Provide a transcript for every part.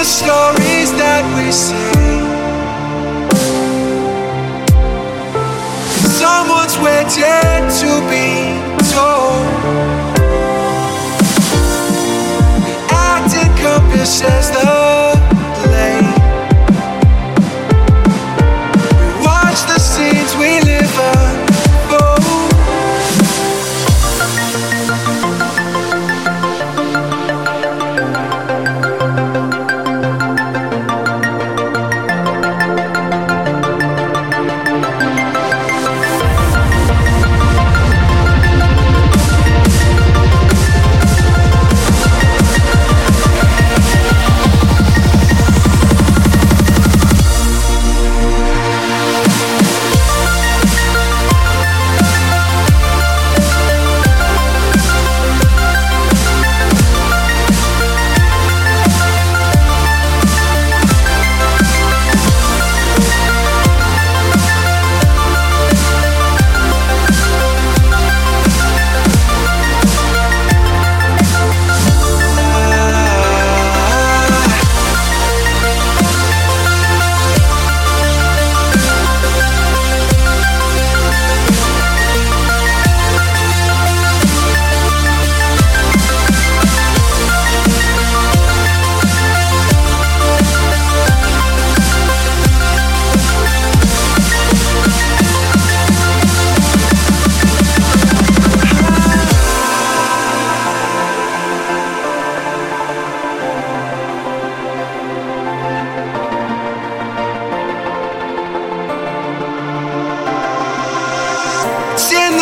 the stories that we see. Someone's waiting to be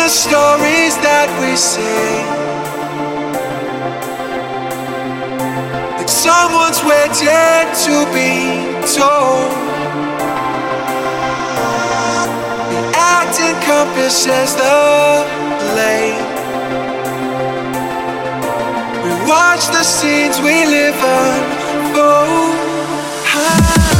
stories that we see. Like someone's waiting to be told. The act encompasses the blame. We watch the scenes we live unfold. Ah.